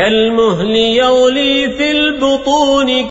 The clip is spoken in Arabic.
كالمهل يغلي في البطون